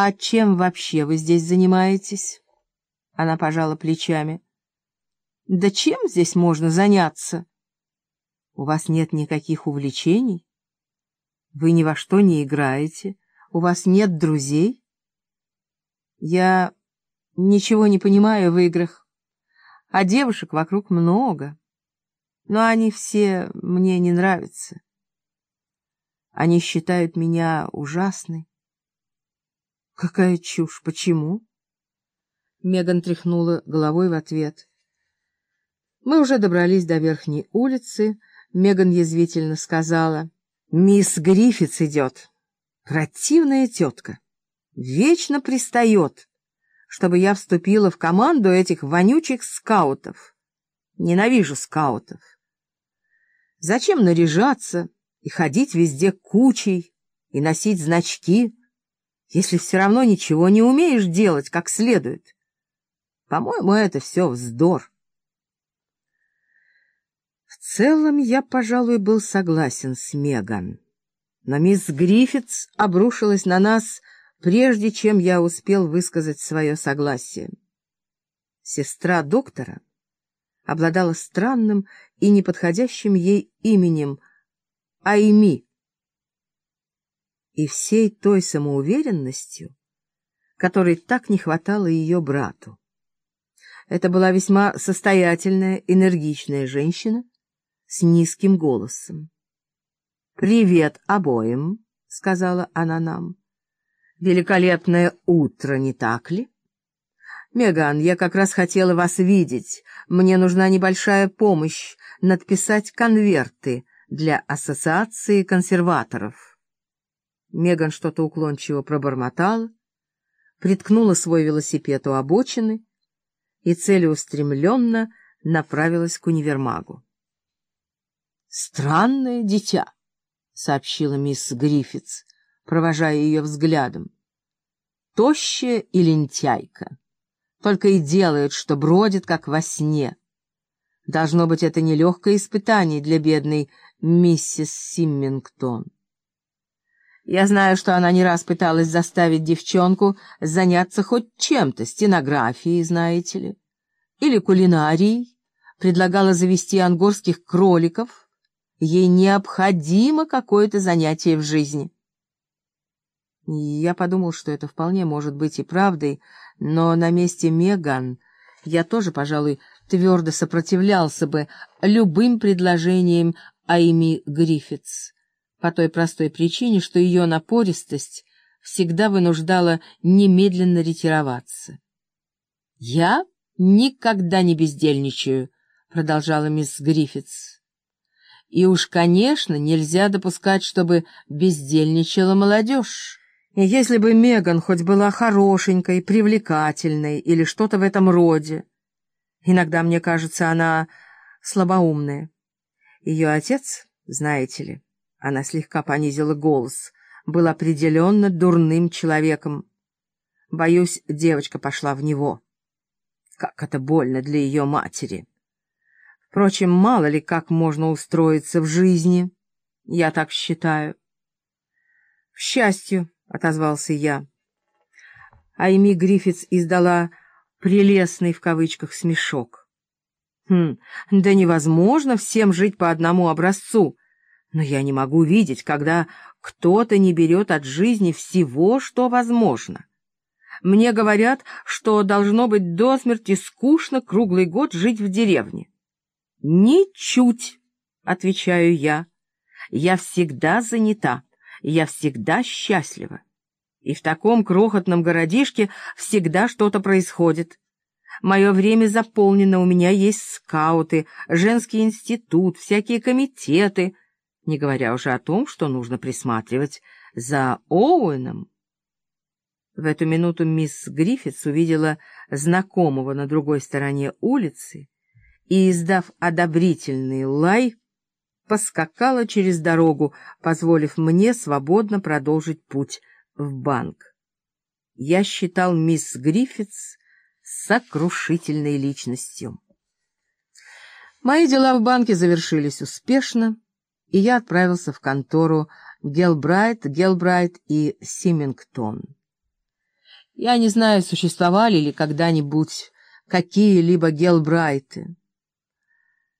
«А чем вообще вы здесь занимаетесь?» Она пожала плечами. «Да чем здесь можно заняться?» «У вас нет никаких увлечений? Вы ни во что не играете? У вас нет друзей?» «Я ничего не понимаю в играх, а девушек вокруг много, но они все мне не нравятся. Они считают меня ужасной. Какая чушь! Почему? Меган тряхнула головой в ответ. Мы уже добрались до верхней улицы. Меган язвительно сказала. «Мисс Гриффитс идет. Противная тетка. Вечно пристает, чтобы я вступила в команду этих вонючих скаутов. Ненавижу скаутов. Зачем наряжаться и ходить везде кучей и носить значки?» Если все равно ничего не умеешь делать как следует. По-моему, это все вздор. В целом, я, пожалуй, был согласен с Меган. Но мисс Гриффитс обрушилась на нас, прежде чем я успел высказать свое согласие. Сестра доктора обладала странным и неподходящим ей именем Айми и всей той самоуверенностью, которой так не хватало ее брату. Это была весьма состоятельная, энергичная женщина с низким голосом. «Привет обоим», — сказала она нам. «Великолепное утро, не так ли?» «Меган, я как раз хотела вас видеть. Мне нужна небольшая помощь надписать конверты для Ассоциации консерваторов». Меган что-то уклончиво пробормотала, приткнула свой велосипед у обочины и целеустремленно направилась к универмагу. «Странное дитя», — сообщила мисс Гриффитс, провожая ее взглядом. «Тощая и лентяйка, только и делает, что бродит, как во сне. Должно быть, это нелегкое испытание для бедной миссис Симмингтон». Я знаю, что она не раз пыталась заставить девчонку заняться хоть чем-то, стенографией, знаете ли, или кулинарией, предлагала завести ангорских кроликов. Ей необходимо какое-то занятие в жизни. Я подумал, что это вполне может быть и правдой, но на месте Меган я тоже, пожалуй, твердо сопротивлялся бы любым предложениям Айми Гриффитс по той простой причине, что ее напористость всегда вынуждала немедленно ретироваться. «Я никогда не бездельничаю», — продолжала мисс Гриффитс. «И уж, конечно, нельзя допускать, чтобы бездельничала молодежь. И если бы Меган хоть была хорошенькой, привлекательной или что-то в этом роде, иногда, мне кажется, она слабоумная. Ее отец, знаете ли, она слегка понизила голос. Был определенно дурным человеком. Боюсь, девочка пошла в него. Как это больно для ее матери. Впрочем, мало ли как можно устроиться в жизни. Я так считаю. — К счастью, — отозвался я. Айми Гриффитс издала «прелестный» в кавычках смешок. «Хм, да невозможно всем жить по одному образцу», но я не могу видеть, когда кто-то не берет от жизни всего, что возможно. Мне говорят, что должно быть до смерти скучно круглый год жить в деревне. «Ничуть», — отвечаю я. «Я всегда занята, я всегда счастлива. И в таком крохотном городишке всегда что-то происходит. Мое время заполнено, у меня есть скауты, женский институт, всякие комитеты» не говоря уже о том, что нужно присматривать за Оуэном. В эту минуту мисс Гриффитс увидела знакомого на другой стороне улицы и, издав одобрительный лай, поскакала через дорогу, позволив мне свободно продолжить путь в банк. Я считал мисс Гриффитс сокрушительной личностью. Мои дела в банке завершились успешно, и я отправился в контору Гелбрайт, Гелбрайт и Симингтон. Я не знаю, существовали ли когда-нибудь какие-либо Гелбрайты.